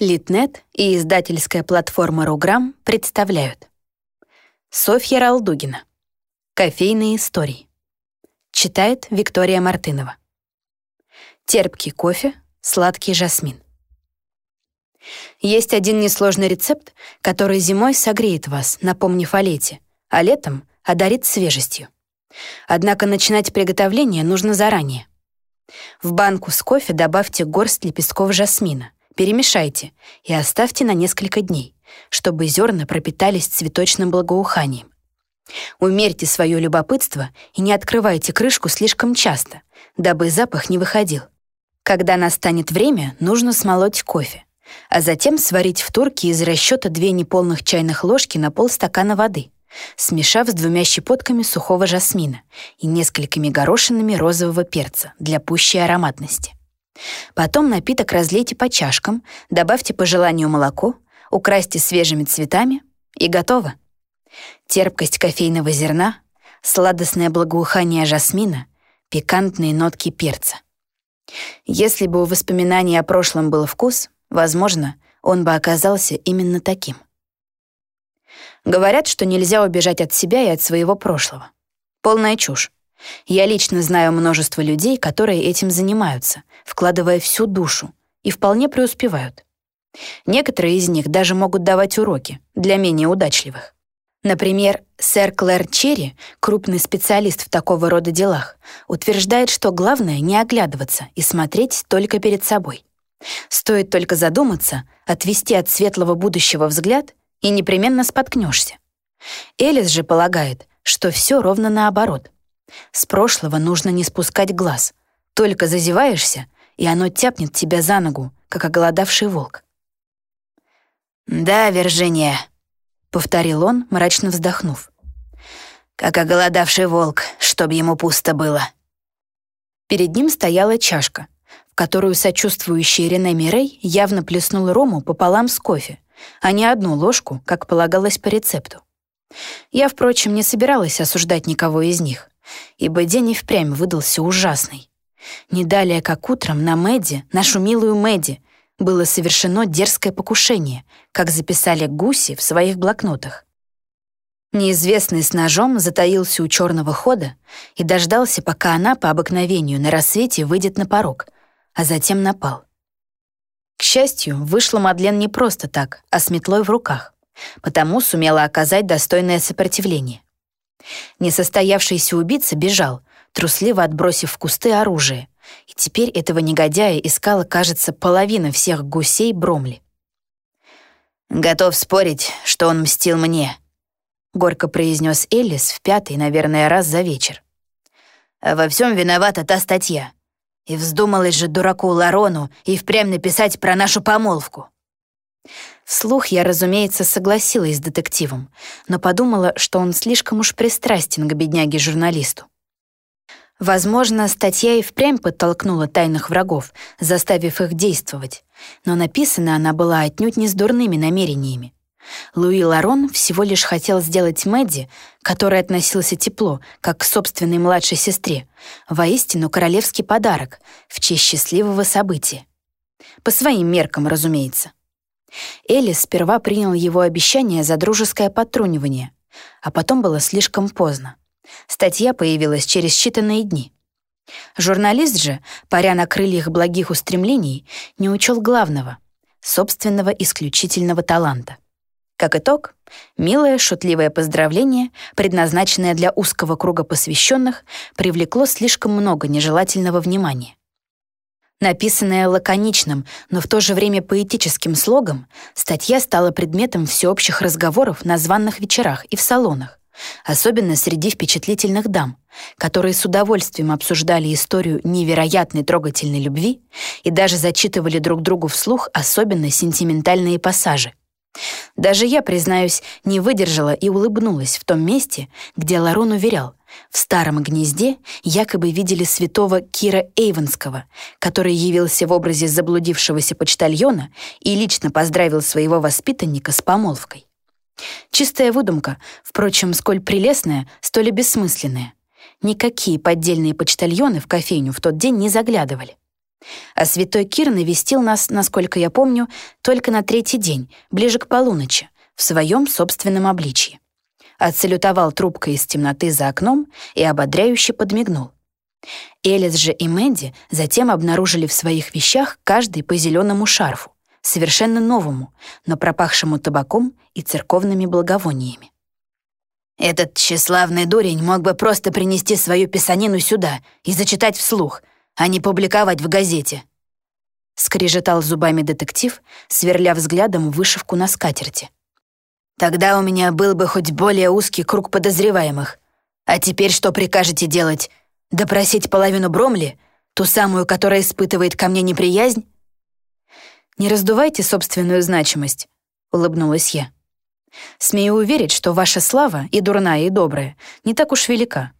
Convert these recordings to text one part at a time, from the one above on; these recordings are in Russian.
Литнет и издательская платформа «Руграм» представляют. Софья Ралдугина. «Кофейные истории» Читает Виктория Мартынова. Терпкий кофе, сладкий жасмин Есть один несложный рецепт, который зимой согреет вас, напомнив о лете, а летом одарит свежестью. Однако начинать приготовление нужно заранее. В банку с кофе добавьте горсть лепестков жасмина, Перемешайте и оставьте на несколько дней, чтобы зерна пропитались цветочным благоуханием. Умерьте свое любопытство и не открывайте крышку слишком часто, дабы запах не выходил. Когда настанет время, нужно смолоть кофе, а затем сварить в турке из расчета две неполных чайных ложки на полстакана воды, смешав с двумя щепотками сухого жасмина и несколькими горошинами розового перца для пущей ароматности. Потом напиток разлейте по чашкам, добавьте по желанию молоко, украсьте свежими цветами и готово. Терпкость кофейного зерна, сладостное благоухание жасмина, пикантные нотки перца. Если бы у воспоминаний о прошлом был вкус, возможно, он бы оказался именно таким. Говорят, что нельзя убежать от себя и от своего прошлого. Полная чушь. Я лично знаю множество людей, которые этим занимаются, вкладывая всю душу, и вполне преуспевают. Некоторые из них даже могут давать уроки для менее удачливых. Например, сэр Клэр Черри, крупный специалист в такого рода делах, утверждает, что главное не оглядываться и смотреть только перед собой. Стоит только задуматься, отвести от светлого будущего взгляд, и непременно споткнешься. Элис же полагает, что все ровно наоборот — с прошлого нужно не спускать глаз. Только зазеваешься, и оно тяпнет тебя за ногу, как оголодавший волк. «Да, Виржиния», — повторил он, мрачно вздохнув. «Как оголодавший волк, чтоб ему пусто было». Перед ним стояла чашка, в которую сочувствующий Рене Мирей явно плеснул рому пополам с кофе, а не одну ложку, как полагалось по рецепту. Я, впрочем, не собиралась осуждать никого из них ибо день и впрямь выдался ужасный. Не далее, как утром на Мэдди, нашу милую Мэдди, было совершено дерзкое покушение, как записали гуси в своих блокнотах. Неизвестный с ножом затаился у черного хода и дождался, пока она по обыкновению на рассвете выйдет на порог, а затем напал. К счастью, вышла Мадлен не просто так, а с метлой в руках, потому сумела оказать достойное сопротивление. Несостоявшийся убийца бежал, трусливо отбросив в кусты оружие, и теперь этого негодяя искала, кажется, половина всех гусей Бромли. «Готов спорить, что он мстил мне», — горько произнес Эллис в пятый, наверное, раз за вечер. «А во всем виновата та статья. И вздумалась же дураку Ларону и впрямь написать про нашу помолвку». Вслух я, разумеется, согласилась с детективом, но подумала, что он слишком уж пристрастен к бедняге-журналисту. Возможно, статья и впрямь подтолкнула тайных врагов, заставив их действовать, но написана она была отнюдь не с дурными намерениями. Луи Ларон всего лишь хотел сделать Мэдди, который относился тепло, как к собственной младшей сестре, воистину королевский подарок в честь счастливого события. По своим меркам, разумеется. Элис сперва принял его обещание за дружеское подтрунивание, а потом было слишком поздно. Статья появилась через считанные дни. Журналист же, паря на крыльях благих устремлений, не учел главного — собственного исключительного таланта. Как итог, милое шутливое поздравление, предназначенное для узкого круга посвященных, привлекло слишком много нежелательного внимания. Написанная лаконичным, но в то же время поэтическим слогом, статья стала предметом всеобщих разговоров на званных вечерах и в салонах, особенно среди впечатлительных дам, которые с удовольствием обсуждали историю невероятной трогательной любви и даже зачитывали друг другу вслух особенно сентиментальные пассажи. Даже я, признаюсь, не выдержала и улыбнулась в том месте, где Ларон уверял, в старом гнезде якобы видели святого Кира Эйвенского, который явился в образе заблудившегося почтальона и лично поздравил своего воспитанника с помолвкой. Чистая выдумка, впрочем, сколь прелестная, столь и бессмысленная. Никакие поддельные почтальоны в кофейню в тот день не заглядывали. А святой Кир навестил нас, насколько я помню, только на третий день, ближе к полуночи, в своем собственном обличье. Отсалютовал трубкой из темноты за окном и ободряюще подмигнул. Элис же и Мэнди затем обнаружили в своих вещах каждый по зеленому шарфу, совершенно новому, но пропахшему табаком и церковными благовониями. «Этот тщеславный дурень мог бы просто принести свою писанину сюда и зачитать вслух, а не публиковать в газете», — скрежетал зубами детектив, сверля взглядом вышивку на скатерти. «Тогда у меня был бы хоть более узкий круг подозреваемых. А теперь что прикажете делать? Допросить половину Бромли, ту самую, которая испытывает ко мне неприязнь?» «Не раздувайте собственную значимость», — улыбнулась я. «Смею уверить, что ваша слава, и дурная, и добрая, не так уж велика.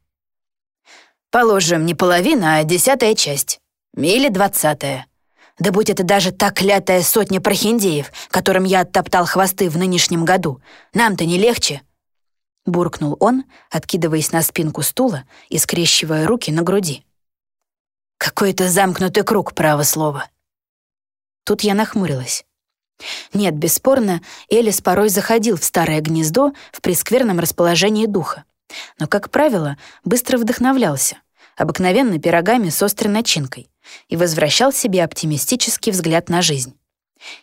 Положим, не половина, а десятая часть. Или двадцатая. Да будь это даже та клятая сотня прохиндеев, которым я оттоптал хвосты в нынешнем году. Нам-то не легче. Буркнул он, откидываясь на спинку стула и скрещивая руки на груди. Какой-то замкнутый круг, право слово. Тут я нахмурилась. Нет, бесспорно, Элис порой заходил в старое гнездо в прескверном расположении духа но, как правило, быстро вдохновлялся, обыкновенно пирогами с острой начинкой, и возвращал себе оптимистический взгляд на жизнь.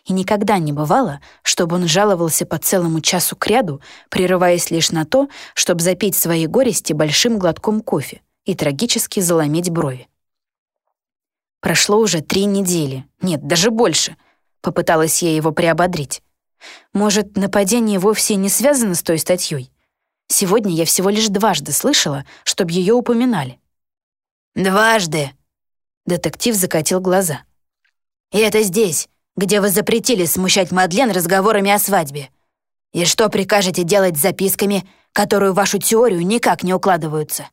И никогда не бывало, чтобы он жаловался по целому часу кряду, прерываясь лишь на то, чтобы запить свои горести большим глотком кофе и трагически заломить брови. Прошло уже три недели, нет, даже больше, попыталась я его приободрить. Может, нападение вовсе не связано с той статьей? Сегодня я всего лишь дважды слышала, чтобы ее упоминали. «Дважды?» Детектив закатил глаза. «И это здесь, где вы запретили смущать Мадлен разговорами о свадьбе. И что прикажете делать с записками, которые в вашу теорию никак не укладываются?»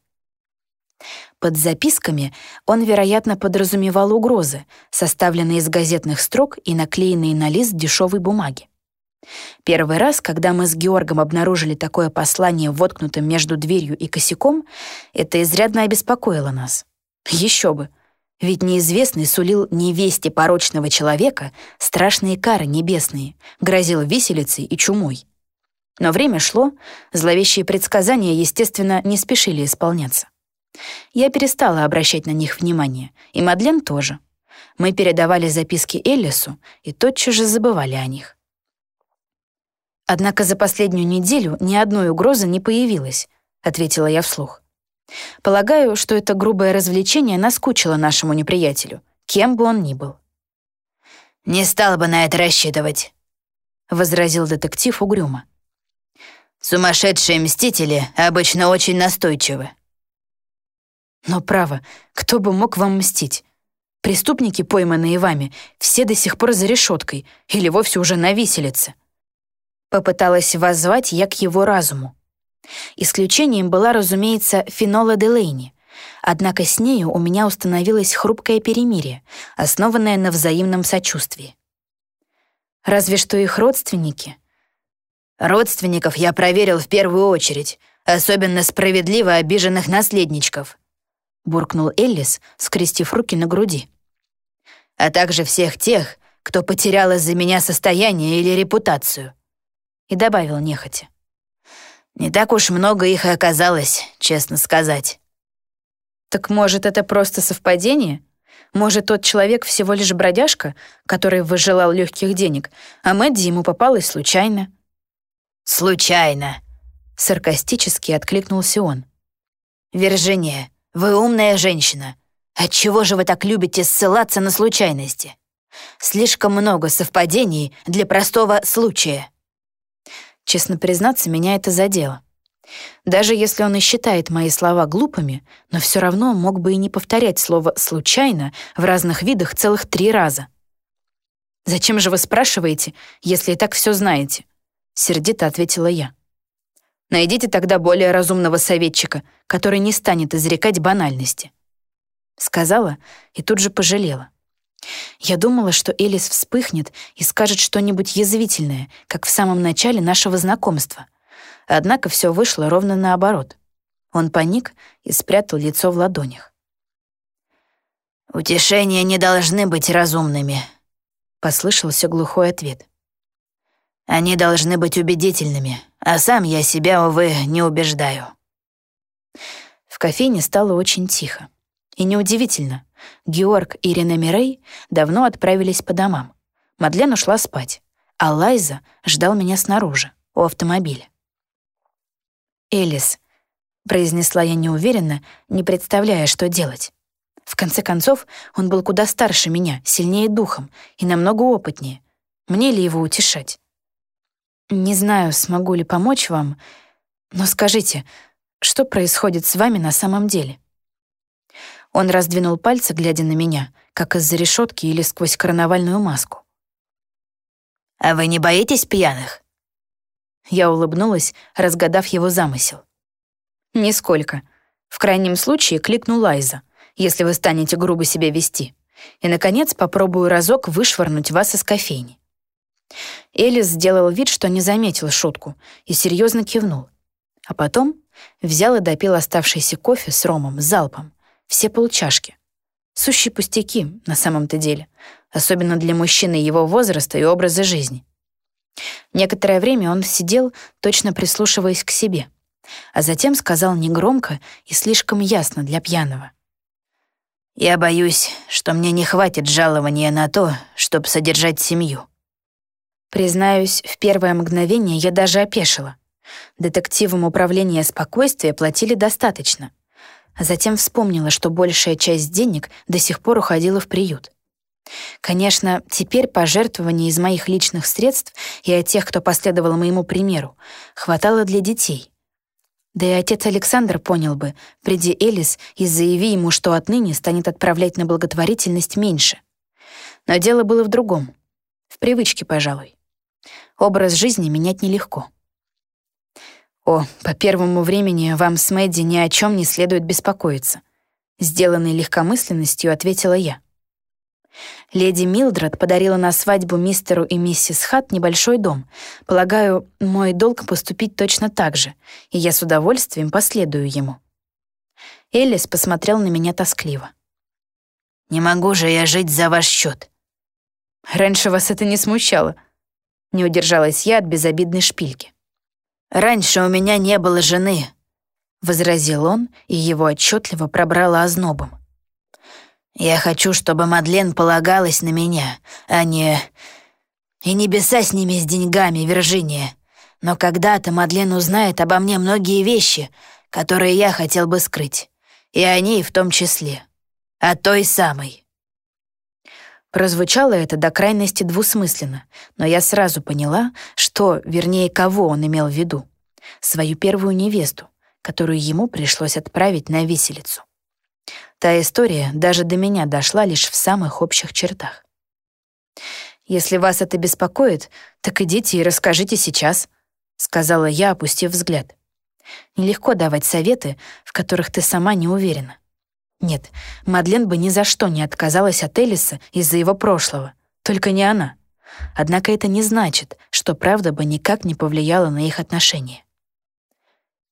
Под записками он, вероятно, подразумевал угрозы, составленные из газетных строк и наклеенные на лист дешевой бумаги. Первый раз, когда мы с Георгом обнаружили такое послание, воткнутым между дверью и косяком, это изрядно обеспокоило нас. Еще бы. Ведь неизвестный сулил невесте порочного человека страшные кары небесные, грозил виселицей и чумой. Но время шло, зловещие предсказания, естественно, не спешили исполняться. Я перестала обращать на них внимание, и Мадлен тоже. Мы передавали записки Эллису и тотчас же забывали о них. Однако за последнюю неделю ни одной угрозы не появилось, ответила я вслух. Полагаю, что это грубое развлечение наскучило нашему неприятелю, кем бы он ни был. «Не стал бы на это рассчитывать», — возразил детектив угрюмо. «Сумасшедшие мстители обычно очень настойчивы». «Но право, кто бы мог вам мстить? Преступники, пойманные вами, все до сих пор за решеткой или вовсе уже на виселице. Попыталась воззвать я к его разуму. Исключением была, разумеется, Фенола Делейни. Однако с нею у меня установилось хрупкое перемирие, основанное на взаимном сочувствии. Разве что их родственники. Родственников я проверил в первую очередь, особенно справедливо обиженных наследничков, буркнул Эллис, скрестив руки на груди. А также всех тех, кто потерял из-за меня состояние или репутацию и добавил нехотя. «Не так уж много их и оказалось, честно сказать». «Так, может, это просто совпадение? Может, тот человек всего лишь бродяжка, который выжелал легких денег, а Мэдди ему попалась случайно?» «Случайно», — саркастически откликнулся он. «Виржиния, вы умная женщина. Отчего же вы так любите ссылаться на случайности? Слишком много совпадений для простого случая». Честно признаться, меня это задело. Даже если он и считает мои слова глупыми, но все равно мог бы и не повторять слово «случайно» в разных видах целых три раза. «Зачем же вы спрашиваете, если и так все знаете?» — сердито ответила я. «Найдите тогда более разумного советчика, который не станет изрекать банальности». Сказала и тут же пожалела. Я думала, что Элис вспыхнет и скажет что-нибудь язвительное, как в самом начале нашего знакомства. Однако все вышло ровно наоборот. Он паник и спрятал лицо в ладонях. «Утешения не должны быть разумными», — послышался глухой ответ. «Они должны быть убедительными, а сам я себя, увы, не убеждаю». В кофейне стало очень тихо. И неудивительно, Георг и Рене Мирей давно отправились по домам. Мадлен ушла спать, а Лайза ждал меня снаружи, у автомобиля. «Элис», — произнесла я неуверенно, не представляя, что делать. В конце концов, он был куда старше меня, сильнее духом и намного опытнее. Мне ли его утешать? Не знаю, смогу ли помочь вам, но скажите, что происходит с вами на самом деле? Он раздвинул пальцы, глядя на меня, как из-за решетки или сквозь карнавальную маску. «А вы не боитесь пьяных?» Я улыбнулась, разгадав его замысел. «Нисколько. В крайнем случае кликну Лайза, если вы станете грубо себя вести. И, наконец, попробую разок вышвырнуть вас из кофейни». Элис сделал вид, что не заметил шутку, и серьезно кивнул. А потом взял и допил оставшийся кофе с ромом залпом, все полчашки. Сущие пустяки на самом-то деле, особенно для мужчины его возраста и образа жизни. Некоторое время он сидел, точно прислушиваясь к себе, а затем сказал негромко и слишком ясно для пьяного. «Я боюсь, что мне не хватит жалования на то, чтобы содержать семью». Признаюсь, в первое мгновение я даже опешила. Детективам управления спокойствия платили достаточно — затем вспомнила, что большая часть денег до сих пор уходила в приют. Конечно, теперь пожертвований из моих личных средств и от тех, кто последовал моему примеру, хватало для детей. Да и отец Александр понял бы, приди Элис и заяви ему, что отныне станет отправлять на благотворительность меньше. Но дело было в другом. В привычке, пожалуй. Образ жизни менять нелегко. «О, по первому времени вам с Мэдди ни о чем не следует беспокоиться», сделанной легкомысленностью ответила я. Леди Милдред подарила на свадьбу мистеру и миссис Хат небольшой дом. Полагаю, мой долг поступить точно так же, и я с удовольствием последую ему. Элис посмотрел на меня тоскливо. «Не могу же я жить за ваш счет. «Раньше вас это не смущало», — не удержалась я от безобидной шпильки. «Раньше у меня не было жены», — возразил он, и его отчетливо пробрало ознобом. «Я хочу, чтобы Мадлен полагалась на меня, а не... И небеса с ними с деньгами, Виржиния. Но когда-то Мадлен узнает обо мне многие вещи, которые я хотел бы скрыть. И о ней в том числе. О той самой». Прозвучало это до крайности двусмысленно, но я сразу поняла, что, вернее, кого он имел в виду. Свою первую невесту, которую ему пришлось отправить на виселицу. Та история даже до меня дошла лишь в самых общих чертах. «Если вас это беспокоит, так идите и расскажите сейчас», — сказала я, опустив взгляд. «Нелегко давать советы, в которых ты сама не уверена». Нет, Мадлен бы ни за что не отказалась от Элиса из-за его прошлого. Только не она. Однако это не значит, что правда бы никак не повлияла на их отношения.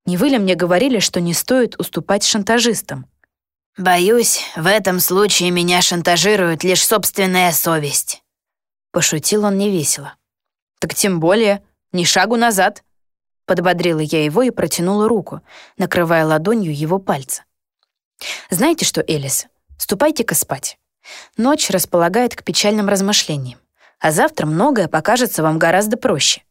Не вы ли мне говорили, что не стоит уступать шантажистам? «Боюсь, в этом случае меня шантажирует лишь собственная совесть». Пошутил он невесело. «Так тем более, ни шагу назад». Подбодрила я его и протянула руку, накрывая ладонью его пальцы. Знаете что, Элис, ступайте-ка спать. Ночь располагает к печальным размышлениям, а завтра многое покажется вам гораздо проще.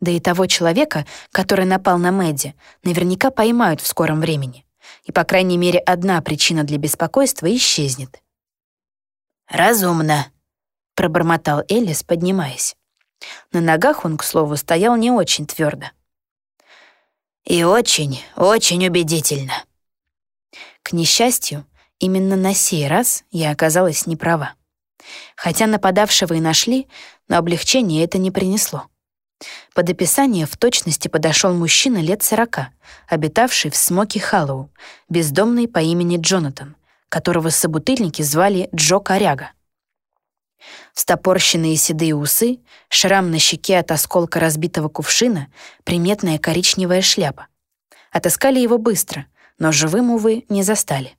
Да и того человека, который напал на Мэдди, наверняка поймают в скором времени. И, по крайней мере, одна причина для беспокойства исчезнет. «Разумно», — пробормотал Элис, поднимаясь. На ногах он, к слову, стоял не очень твердо. «И очень, очень убедительно». К несчастью, именно на сей раз я оказалась не права. Хотя нападавшего и нашли, но облегчение это не принесло. Под описание в точности подошел мужчина лет сорока, обитавший в Смоки Халлоу, бездомный по имени Джонатан, которого собутыльники звали Джо Коряга. Встопорщенные седые усы, шрам на щеке от осколка разбитого кувшина, приметная коричневая шляпа. Отыскали его быстро — но живым, увы, не застали.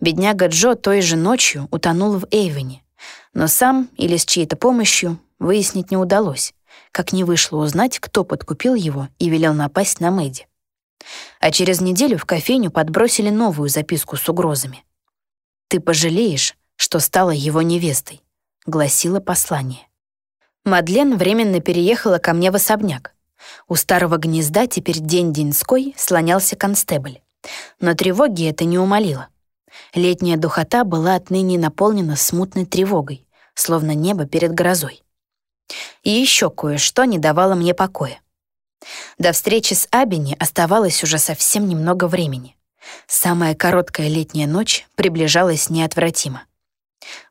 Бедняга Джо той же ночью утонул в Эйвене, но сам или с чьей-то помощью выяснить не удалось, как не вышло узнать, кто подкупил его и велел напасть на Мэдди. А через неделю в кофейню подбросили новую записку с угрозами. «Ты пожалеешь, что стала его невестой», — гласило послание. Мадлен временно переехала ко мне в особняк. У старого гнезда теперь день-деньской слонялся констебль. Но тревоги это не умолило. Летняя духота была отныне наполнена смутной тревогой, словно небо перед грозой. И еще кое-что не давало мне покоя. До встречи с Абини оставалось уже совсем немного времени. Самая короткая летняя ночь приближалась неотвратимо.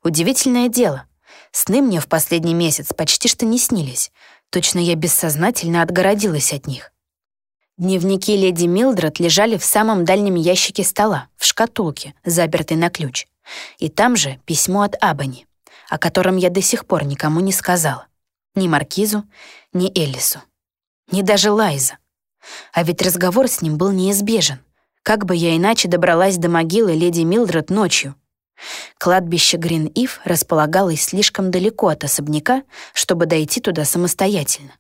Удивительное дело. Сны мне в последний месяц почти что не снились. Точно я бессознательно отгородилась от них. Дневники леди Милдред лежали в самом дальнем ящике стола, в шкатулке, запертой на ключ. И там же письмо от Абани, о котором я до сих пор никому не сказала. Ни Маркизу, ни Эллису, ни даже Лайза. А ведь разговор с ним был неизбежен. Как бы я иначе добралась до могилы леди Милдред ночью? Кладбище Грин-Ив располагалось слишком далеко от особняка, чтобы дойти туда самостоятельно.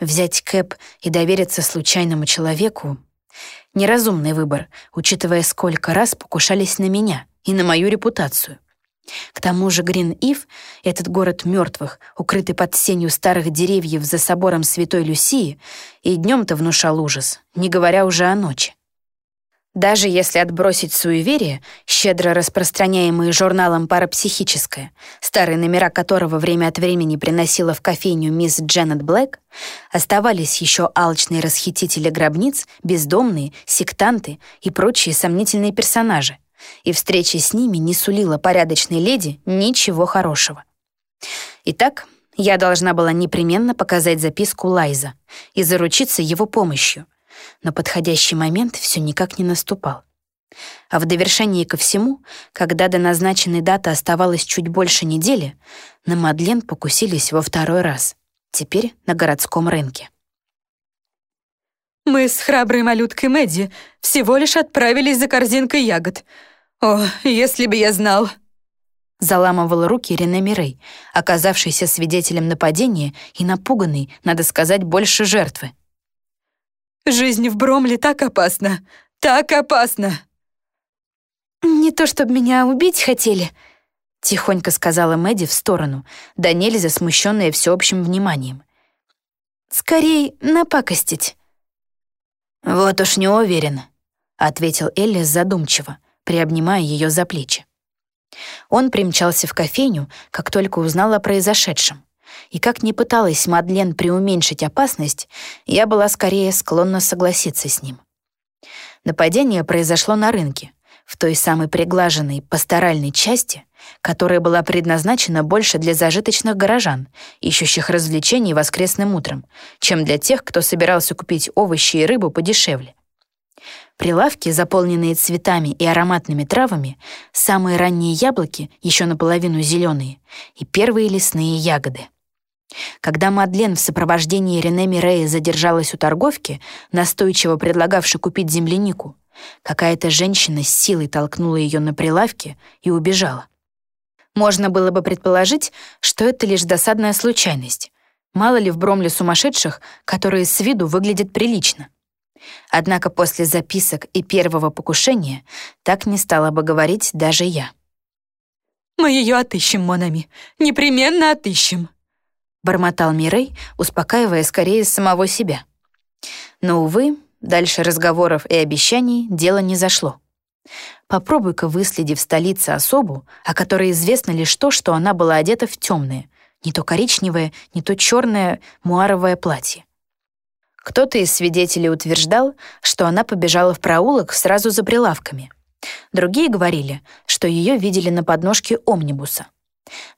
Взять Кэп и довериться случайному человеку — неразумный выбор, учитывая, сколько раз покушались на меня и на мою репутацию. К тому же Грин-Ив, этот город мертвых, укрытый под сенью старых деревьев за собором Святой Люсии, и днем-то внушал ужас, не говоря уже о ночи. Даже если отбросить суеверие, щедро распространяемые журналом «Парапсихическое», старые номера которого время от времени приносила в кофейню мисс Дженнет Блэк, оставались еще алчные расхитители гробниц, бездомные, сектанты и прочие сомнительные персонажи, и встреча с ними не сулила порядочной леди ничего хорошего. Итак, я должна была непременно показать записку Лайза и заручиться его помощью — но подходящий момент все никак не наступал. А в довершении ко всему, когда до назначенной даты оставалось чуть больше недели, на Мадлен покусились во второй раз, теперь на городском рынке. «Мы с храброй малюткой Мэдди всего лишь отправились за корзинкой ягод. О, если бы я знал!» Заламывала руки Рене Мирей, оказавшийся свидетелем нападения и напуганный, надо сказать, больше жертвы. Жизнь в Бромле так опасна, так опасна!» «Не то, чтобы меня убить хотели», — тихонько сказала Мэдди в сторону, да нельзя смущенная всеобщим вниманием. «Скорей напакостить». «Вот уж не уверен», — ответил Эллис задумчиво, приобнимая ее за плечи. Он примчался в кофейню, как только узнал о произошедшем. И как ни пыталась Мадлен преуменьшить опасность, я была скорее склонна согласиться с ним. Нападение произошло на рынке, в той самой приглаженной пасторальной части, которая была предназначена больше для зажиточных горожан, ищущих развлечений воскресным утром, чем для тех, кто собирался купить овощи и рыбу подешевле. Прилавки, заполненные цветами и ароматными травами, самые ранние яблоки, еще наполовину зеленые, и первые лесные ягоды. Когда Мадлен в сопровождении Рене Мирея задержалась у торговки, настойчиво предлагавшей купить землянику, какая-то женщина с силой толкнула ее на прилавке и убежала. Можно было бы предположить, что это лишь досадная случайность. Мало ли в Бромле сумасшедших, которые с виду выглядят прилично. Однако после записок и первого покушения так не стала бы говорить даже я. «Мы ее отыщем, Монами, непременно отыщем», бормотал Мирей, успокаивая скорее самого себя. Но, увы, дальше разговоров и обещаний дело не зашло. Попробуй-ка выследи в столице особу, о которой известно лишь то, что она была одета в темное, не то коричневое, не то черное муаровое платье. Кто-то из свидетелей утверждал, что она побежала в проулок сразу за прилавками. Другие говорили, что ее видели на подножке омнибуса.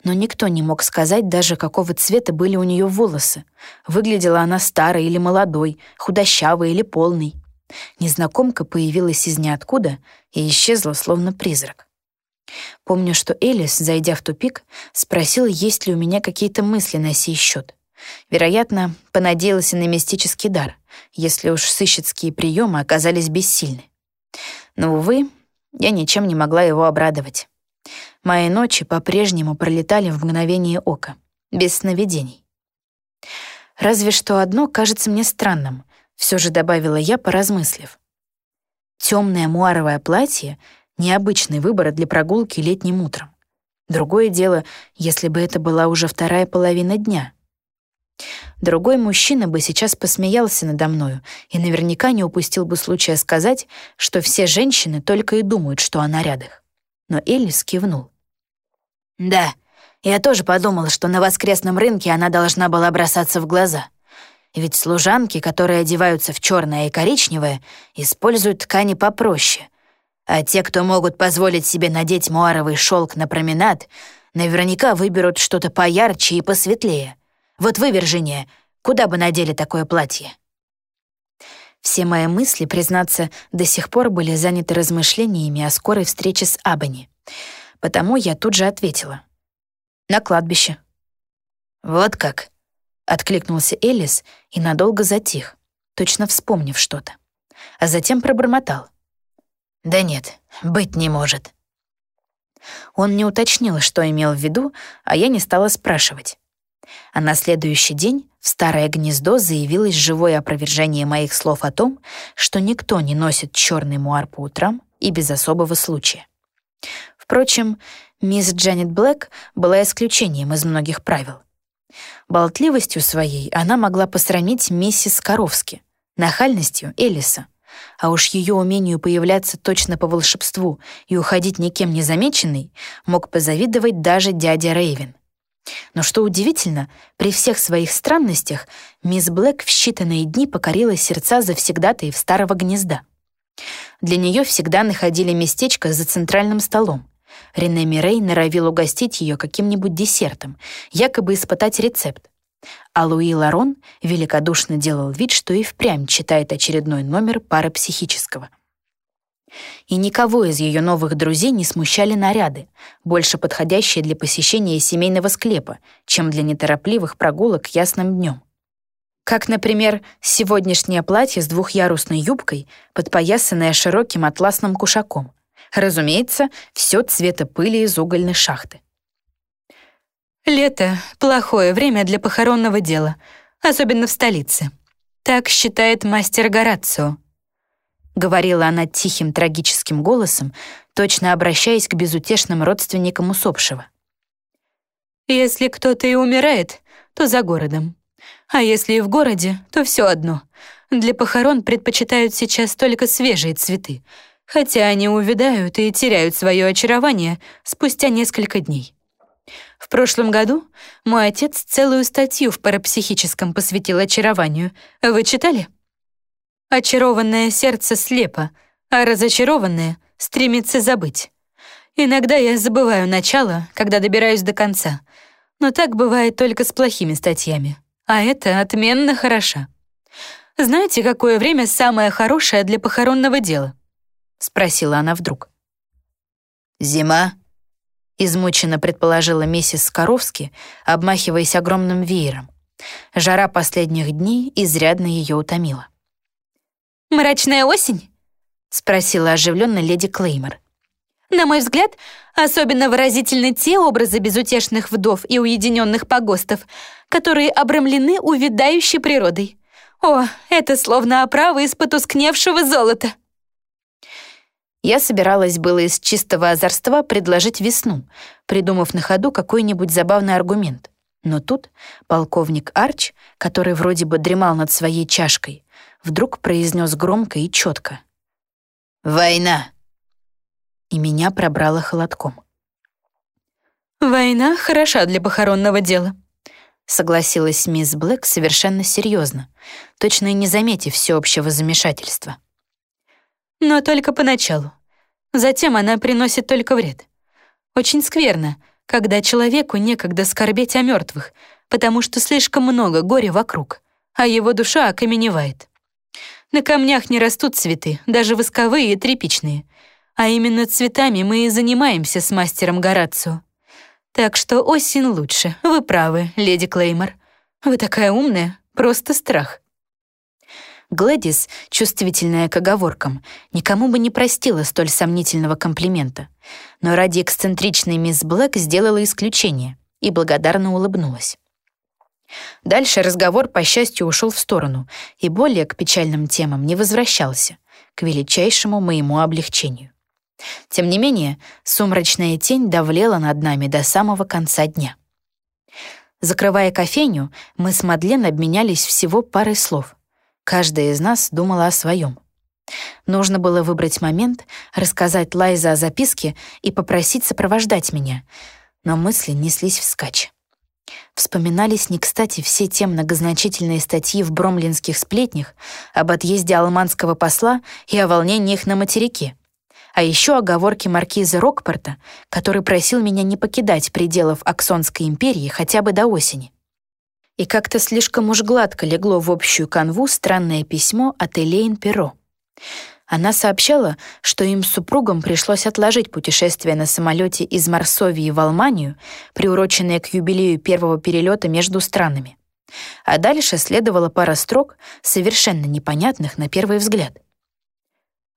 Но никто не мог сказать даже, какого цвета были у нее волосы. Выглядела она старой или молодой, худощавой или полной. Незнакомка появилась из ниоткуда и исчезла, словно призрак. Помню, что Элис, зайдя в тупик, спросила, есть ли у меня какие-то мысли на сей счет. Вероятно, понадеялась на мистический дар, если уж сыщицкие приемы оказались бессильны. Но, увы, я ничем не могла его обрадовать. Мои ночи по-прежнему пролетали в мгновение ока, без сновидений. Разве что одно кажется мне странным, все же добавила я, поразмыслив. Темное муаровое платье — необычный выбор для прогулки летним утром. Другое дело, если бы это была уже вторая половина дня. Другой мужчина бы сейчас посмеялся надо мною и наверняка не упустил бы случая сказать, что все женщины только и думают, что о нарядах. Но Элис кивнул. «Да, я тоже подумал, что на воскресном рынке она должна была бросаться в глаза. Ведь служанки, которые одеваются в черное и коричневое, используют ткани попроще. А те, кто могут позволить себе надеть муаровый шелк на променад, наверняка выберут что-то поярче и посветлее. Вот вы, Виржиния, куда бы надели такое платье?» Все мои мысли, признаться, до сих пор были заняты размышлениями о скорой встрече с Абани. Потому я тут же ответила. «На кладбище». «Вот как?» — откликнулся Элис и надолго затих, точно вспомнив что-то. А затем пробормотал. «Да нет, быть не может». Он не уточнил, что имел в виду, а я не стала спрашивать. А на следующий день в старое гнездо заявилось живое опровержение моих слов о том, что никто не носит черный муар по утрам и без особого случая. Впрочем, мисс Джанет Блэк была исключением из многих правил. Болтливостью своей она могла посрамить миссис Коровски, нахальностью — Элиса, а уж ее умению появляться точно по волшебству и уходить никем не замеченной мог позавидовать даже дядя Рейвен. Но что удивительно, при всех своих странностях мисс Блэк в считанные дни покорила сердца завсегдатаев старого гнезда. Для нее всегда находили местечко за центральным столом. Рене Мирей норовил угостить ее каким-нибудь десертом, якобы испытать рецепт. А Луи Ларон великодушно делал вид, что и впрямь читает очередной номер парапсихического — и никого из ее новых друзей не смущали наряды, больше подходящие для посещения семейного склепа, чем для неторопливых прогулок ясным днем. Как, например, сегодняшнее платье с двухъярусной юбкой, подпоясанное широким атласным кушаком. Разумеется, все цвета пыли из угольной шахты. Лето — плохое время для похоронного дела, особенно в столице. Так считает мастер Горацио, — говорила она тихим трагическим голосом, точно обращаясь к безутешным родственникам усопшего. «Если кто-то и умирает, то за городом. А если и в городе, то все одно. Для похорон предпочитают сейчас только свежие цветы, хотя они увядают и теряют свое очарование спустя несколько дней. В прошлом году мой отец целую статью в парапсихическом посвятил очарованию. Вы читали?» Очарованное сердце слепо, а разочарованное стремится забыть. Иногда я забываю начало, когда добираюсь до конца, но так бывает только с плохими статьями, а это отменно хороша. Знаете, какое время самое хорошее для похоронного дела? Спросила она вдруг. «Зима?» — измученно предположила миссис Скоровски, обмахиваясь огромным веером. Жара последних дней изрядно ее утомила. «Мрачная осень?» — спросила оживленно леди Клеймор. «На мой взгляд, особенно выразительны те образы безутешных вдов и уединенных погостов, которые обрамлены увядающей природой. О, это словно оправа из потускневшего золота!» Я собиралась было из чистого озорства предложить весну, придумав на ходу какой-нибудь забавный аргумент. Но тут полковник Арч, который вроде бы дремал над своей чашкой, вдруг произнес громко и четко. «Война!» И меня пробрало холодком. «Война хороша для похоронного дела», — согласилась мисс Блэк совершенно серьезно, точно и не заметив всеобщего замешательства. «Но только поначалу. Затем она приносит только вред. Очень скверно, когда человеку некогда скорбеть о мертвых, потому что слишком много горя вокруг, а его душа окаменевает. На камнях не растут цветы, даже восковые и тряпичные. А именно цветами мы и занимаемся с мастером Горацио. Так что осень лучше, вы правы, леди Клеймор. Вы такая умная, просто страх. Глэдис, чувствительная к оговоркам, никому бы не простила столь сомнительного комплимента. Но ради эксцентричной мисс Блэк сделала исключение и благодарно улыбнулась. Дальше разговор, по счастью, ушел в сторону и более к печальным темам не возвращался, к величайшему моему облегчению. Тем не менее, сумрачная тень давлела над нами до самого конца дня. Закрывая кофейню, мы с Мадлен обменялись всего парой слов. Каждая из нас думала о своем. Нужно было выбрать момент, рассказать Лайзе о записке и попросить сопровождать меня, но мысли неслись вскачь. Вспоминались не кстати все те многозначительные статьи в бромлинских сплетнях об отъезде алманского посла и о волнениях на материке. А еще оговорки маркиза Рокпорта, который просил меня не покидать пределов Аксонской империи хотя бы до осени. И как-то слишком уж гладко легло в общую канву странное письмо от Элейн Перо. Она сообщала, что им с супругом пришлось отложить путешествие на самолете из Марсовии в Алманию, приуроченное к юбилею первого перелета между странами. А дальше следовала пара строк, совершенно непонятных на первый взгляд.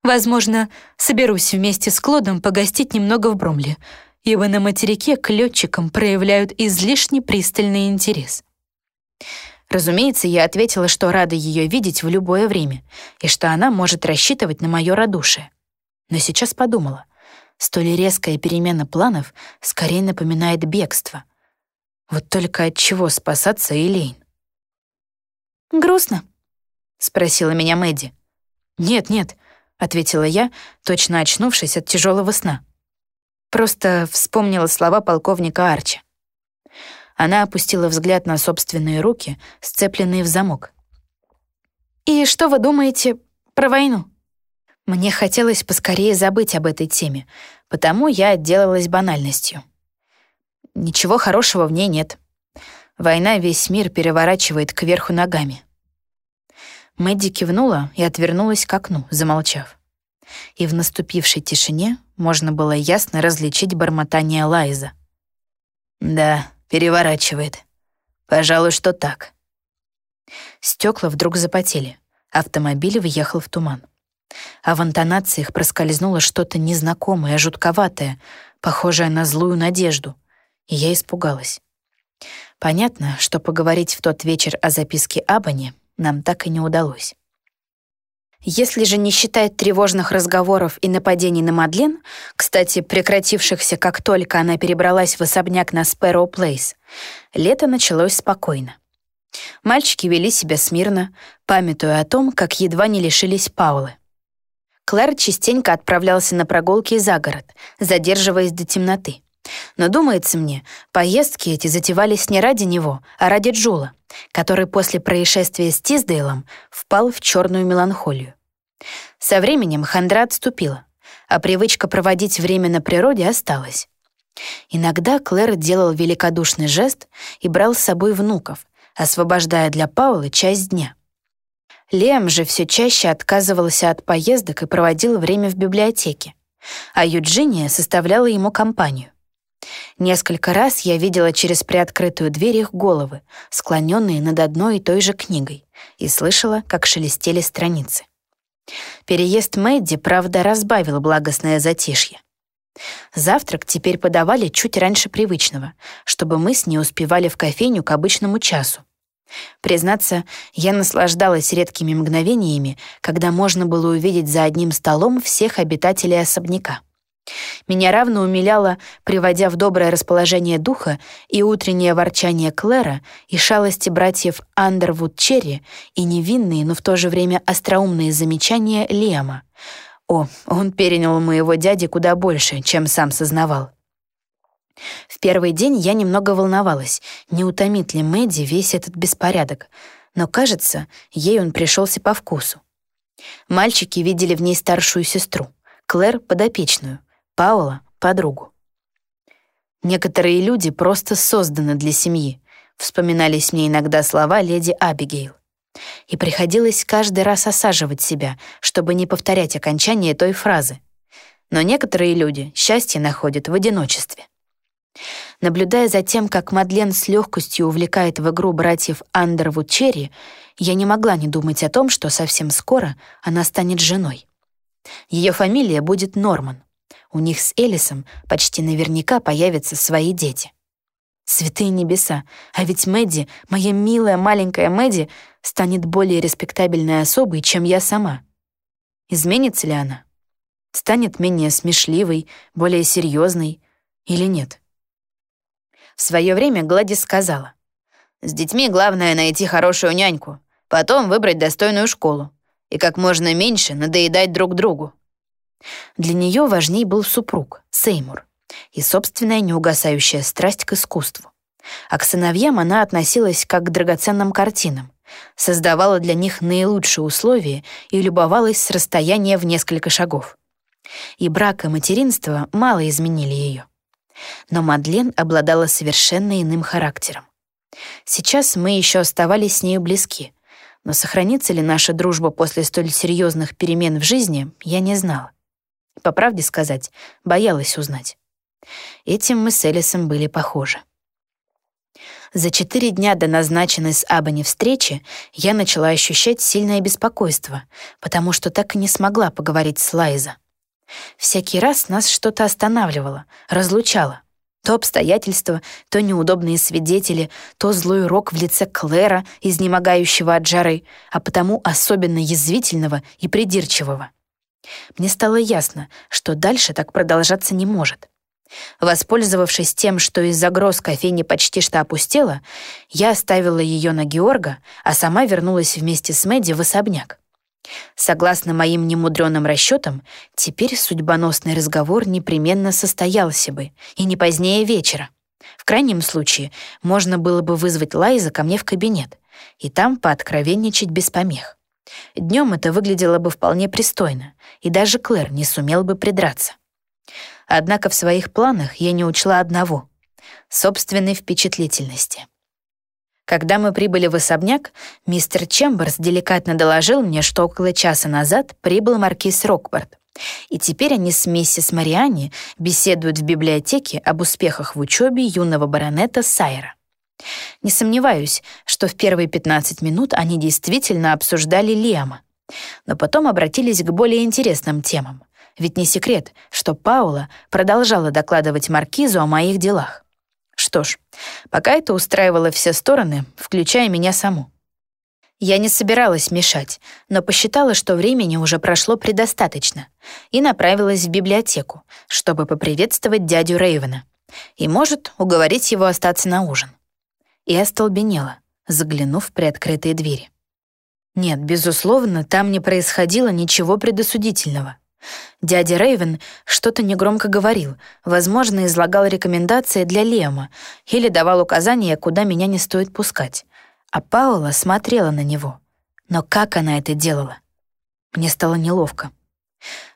«Возможно, соберусь вместе с Клодом погостить немного в Бромле, ибо на материке к летчикам проявляют излишне пристальный интерес». Разумеется, я ответила, что рада ее видеть в любое время и что она может рассчитывать на мое радушие. Но сейчас подумала, столь резкая перемена планов скорее напоминает бегство. Вот только от чего спасаться Элейн? «Грустно?» — спросила меня Мэдди. «Нет-нет», — ответила я, точно очнувшись от тяжелого сна. Просто вспомнила слова полковника Арчи. Она опустила взгляд на собственные руки, сцепленные в замок. «И что вы думаете про войну?» Мне хотелось поскорее забыть об этой теме, потому я отделалась банальностью. Ничего хорошего в ней нет. Война весь мир переворачивает кверху ногами. Мэдди кивнула и отвернулась к окну, замолчав. И в наступившей тишине можно было ясно различить бормотание Лайза. «Да, Переворачивает. Пожалуй, что так. Стекла вдруг запотели. Автомобиль въехал в туман. А в интонациях проскользнуло что-то незнакомое, жутковатое, похожее на злую надежду. И я испугалась. Понятно, что поговорить в тот вечер о записке Абани нам так и не удалось. Если же не считать тревожных разговоров и нападений на Мадлен, кстати, прекратившихся, как только она перебралась в особняк на Спэроу Плейс, лето началось спокойно. Мальчики вели себя смирно, памятуя о том, как едва не лишились Паулы. Клэр частенько отправлялся на прогулки за город, задерживаясь до темноты. Но, думается мне, поездки эти затевались не ради него, а ради Джула, который после происшествия с Тиздейлом впал в черную меланхолию. Со временем хандра отступила, а привычка проводить время на природе осталась. Иногда Клэр делал великодушный жест и брал с собой внуков, освобождая для Паулы часть дня. Лем же все чаще отказывался от поездок и проводил время в библиотеке, а Юджиния составляла ему компанию. Несколько раз я видела через приоткрытую дверь их головы, склоненные над одной и той же книгой, и слышала, как шелестели страницы. Переезд Мэдди, правда, разбавил благостное затишье. Завтрак теперь подавали чуть раньше привычного, чтобы мы с ней успевали в кофейню к обычному часу. Признаться, я наслаждалась редкими мгновениями, когда можно было увидеть за одним столом всех обитателей особняка. Меня равно умиляло, приводя в доброе расположение духа, и утреннее ворчание Клэра, и шалости братьев Андервуд Черри, и невинные, но в то же время остроумные замечания Лема. О, он перенял моего дяди куда больше, чем сам сознавал. В первый день я немного волновалась, не утомит ли Мэдди весь этот беспорядок, но, кажется, ей он пришелся по вкусу. Мальчики видели в ней старшую сестру, Клэр — подопечную, Паула — подругу. «Некоторые люди просто созданы для семьи», вспоминались мне иногда слова леди Абигейл. И приходилось каждый раз осаживать себя, чтобы не повторять окончание той фразы. Но некоторые люди счастье находят в одиночестве. Наблюдая за тем, как Мадлен с легкостью увлекает в игру братьев Андервуд Черри, я не могла не думать о том, что совсем скоро она станет женой. Ее фамилия будет Норман. У них с Элисом почти наверняка появятся свои дети. Святые небеса, а ведь Мэдди, моя милая маленькая Мэдди, станет более респектабельной особой, чем я сама. Изменится ли она? Станет менее смешливой, более серьезной или нет? В свое время Гладис сказала, «С детьми главное найти хорошую няньку, потом выбрать достойную школу и как можно меньше надоедать друг другу». Для нее важней был супруг, Сеймур, и собственная неугасающая страсть к искусству. А к сыновьям она относилась как к драгоценным картинам, создавала для них наилучшие условия и любовалась с расстояния в несколько шагов. И брак и материнство мало изменили ее. Но Мадлен обладала совершенно иным характером. Сейчас мы еще оставались с нею близки, но сохранится ли наша дружба после столь серьезных перемен в жизни, я не знала. По правде сказать, боялась узнать. Этим мы с Элисом были похожи. За четыре дня до назначенной с Абани встречи я начала ощущать сильное беспокойство, потому что так и не смогла поговорить с Лайза. Всякий раз нас что-то останавливало, разлучало. То обстоятельства, то неудобные свидетели, то злой рок в лице Клэра, изнемогающего от жары, а потому особенно язвительного и придирчивого. Мне стало ясно, что дальше так продолжаться не может. Воспользовавшись тем, что из-за гроз кофейни почти что опустела, я оставила ее на Георга, а сама вернулась вместе с Мэдди в особняк. Согласно моим немудреным расчетам, теперь судьбоносный разговор непременно состоялся бы, и не позднее вечера. В крайнем случае, можно было бы вызвать Лайза ко мне в кабинет, и там пооткровенничать без помех. Днем это выглядело бы вполне пристойно, и даже Клэр не сумел бы придраться. Однако в своих планах я не учла одного — собственной впечатлительности. Когда мы прибыли в особняк, мистер Чемберс деликатно доложил мне, что около часа назад прибыл маркиз Рокпорт. И теперь они с миссис Мариани беседуют в библиотеке об успехах в учебе юного баронета Сайра. Не сомневаюсь, что в первые 15 минут они действительно обсуждали Лиама, но потом обратились к более интересным темам. Ведь не секрет, что Паула продолжала докладывать Маркизу о моих делах. Что ж, пока это устраивало все стороны, включая меня саму. Я не собиралась мешать, но посчитала, что времени уже прошло предостаточно, и направилась в библиотеку, чтобы поприветствовать дядю Рейвена и, может, уговорить его остаться на ужин. И остолбенела, заглянув в приоткрытые двери. Нет, безусловно, там не происходило ничего предосудительного. Дядя Рейвен что-то негромко говорил, возможно, излагал рекомендации для Лема или давал указания, куда меня не стоит пускать. А Паула смотрела на него. Но как она это делала? Мне стало неловко.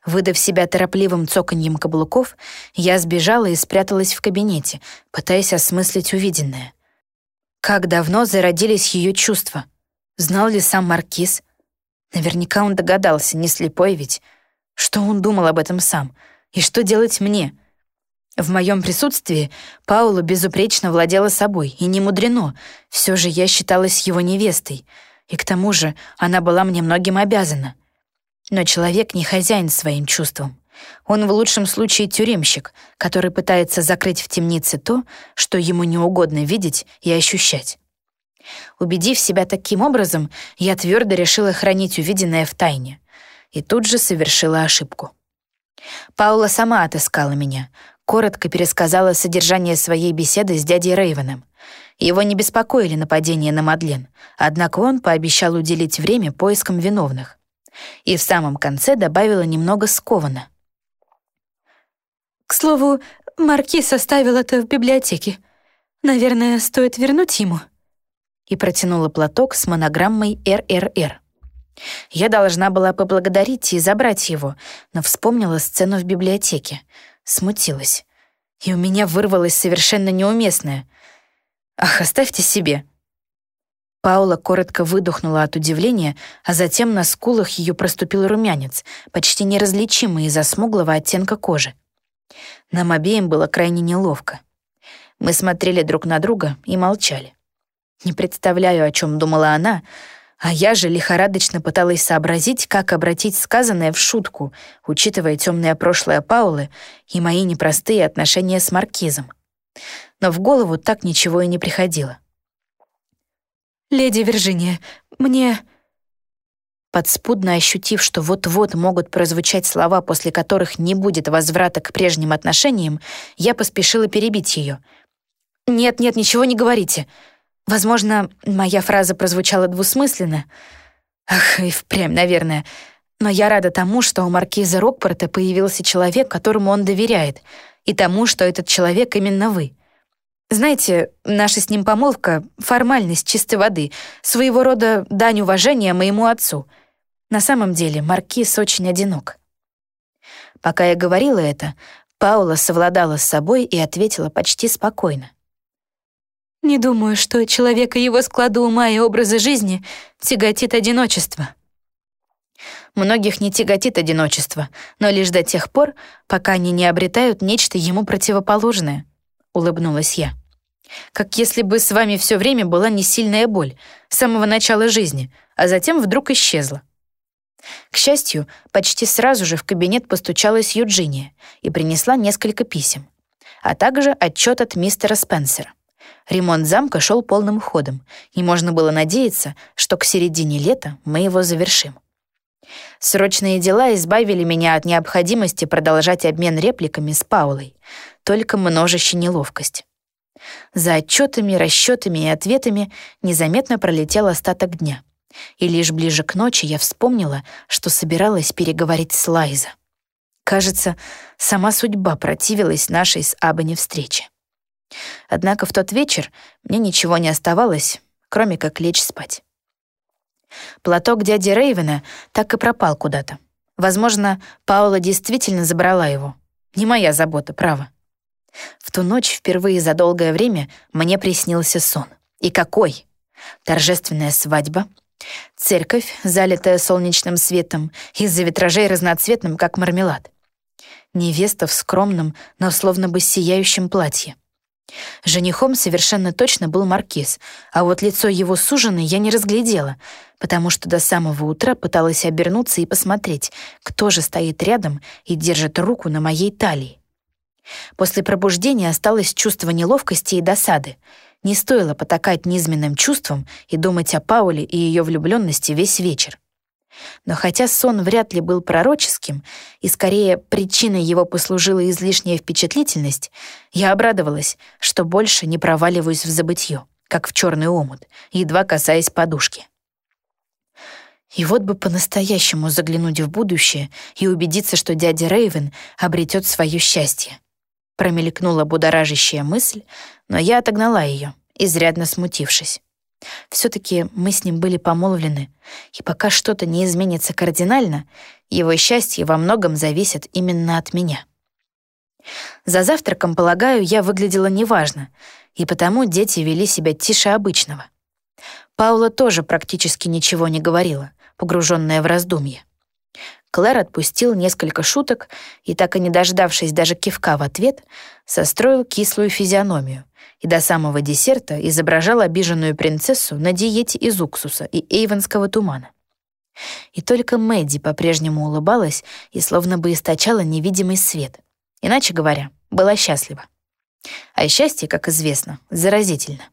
Выдав себя торопливым цоканьем каблуков, я сбежала и спряталась в кабинете, пытаясь осмыслить увиденное. Как давно зародились ее чувства? Знал ли сам Маркиз? Наверняка он догадался, не слепой ведь. Что он думал об этом сам? И что делать мне? В моем присутствии Паула безупречно владела собой, и не мудрено. Все же я считалась его невестой, и к тому же она была мне многим обязана. Но человек не хозяин своим чувствам. Он в лучшем случае тюремщик, который пытается закрыть в темнице то, что ему не угодно видеть и ощущать. Убедив себя таким образом, я твердо решила хранить увиденное в тайне и тут же совершила ошибку. Паула сама отыскала меня, коротко пересказала содержание своей беседы с дядей Рейвеном. Его не беспокоили нападения на Мадлен, однако он пообещал уделить время поискам виновных. И в самом конце добавила немного скованно. «К слову, Маркиз оставил это в библиотеке. Наверное, стоит вернуть ему». И протянула платок с монограммой «РРР». Я должна была поблагодарить и забрать его, но вспомнила сцену в библиотеке. Смутилась. И у меня вырвалось совершенно неуместное. «Ах, оставьте себе!» Паула коротко выдохнула от удивления, а затем на скулах ее проступил румянец, почти неразличимый из-за смуглого оттенка кожи. Нам обеим было крайне неловко. Мы смотрели друг на друга и молчали. Не представляю, о чем думала она, а я же лихорадочно пыталась сообразить, как обратить сказанное в шутку, учитывая темное прошлое Паулы и мои непростые отношения с Маркизом. Но в голову так ничего и не приходило. «Леди Виржиния, мне...» Подспудно ощутив, что вот-вот могут прозвучать слова, после которых не будет возврата к прежним отношениям, я поспешила перебить ее. «Нет-нет, ничего не говорите. Возможно, моя фраза прозвучала двусмысленно. Ах, и впрямь, наверное. Но я рада тому, что у маркиза Рокпорта появился человек, которому он доверяет, и тому, что этот человек именно вы. Знаете, наша с ним помолвка — формальность чистой воды, своего рода дань уважения моему отцу. На самом деле маркиз очень одинок. Пока я говорила это, Паула совладала с собой и ответила почти спокойно. Не думаю, что человека его склада ума и образа жизни тяготит одиночество. Многих не тяготит одиночество, но лишь до тех пор, пока они не обретают нечто ему противоположное, — улыбнулась я. Как если бы с вами все время была не сильная боль, с самого начала жизни, а затем вдруг исчезла. К счастью, почти сразу же в кабинет постучалась Юджиния и принесла несколько писем, а также отчет от мистера Спенсера. Ремонт замка шел полным ходом, и можно было надеяться, что к середине лета мы его завершим. Срочные дела избавили меня от необходимости продолжать обмен репликами с Паулой, только множащей неловкость. За отчетами, расчетами и ответами незаметно пролетел остаток дня. И лишь ближе к ночи я вспомнила, что собиралась переговорить с Лайза. Кажется, сама судьба противилась нашей с Абани встрече. Однако в тот вечер мне ничего не оставалось, кроме как лечь спать. Платок дяди Рейвена так и пропал куда-то. Возможно, Паула действительно забрала его. Не моя забота, право. В ту ночь впервые за долгое время мне приснился сон. И какой! Торжественная свадьба, церковь, залитая солнечным светом, из-за витражей разноцветным, как мармелад. Невеста в скромном, но словно бы сияющем платье. Женихом совершенно точно был маркиз, а вот лицо его суженой я не разглядела, потому что до самого утра пыталась обернуться и посмотреть, кто же стоит рядом и держит руку на моей талии. После пробуждения осталось чувство неловкости и досады. Не стоило потакать низменным чувствам и думать о Пауле и ее влюбленности весь вечер. Но хотя сон вряд ли был пророческим, и скорее причиной его послужила излишняя впечатлительность, я обрадовалась, что больше не проваливаюсь в забытье, как в черный омут, едва касаясь подушки. И вот бы по-настоящему заглянуть в будущее и убедиться, что дядя Рейвен обретет свое счастье. Промелькнула будоражащая мысль, но я отогнала ее, изрядно смутившись. Все-таки мы с ним были помолвлены, и пока что-то не изменится кардинально, его счастье во многом зависит именно от меня. За завтраком, полагаю, я выглядела неважно, и потому дети вели себя тише обычного. Паула тоже практически ничего не говорила, погруженная в раздумье. Клэр отпустил несколько шуток и, так и не дождавшись даже кивка в ответ, состроил кислую физиономию и до самого десерта изображал обиженную принцессу на диете из уксуса и эйвенского тумана. И только Мэдди по-прежнему улыбалась и словно бы источала невидимый свет. Иначе говоря, была счастлива. А счастье, как известно, заразительно.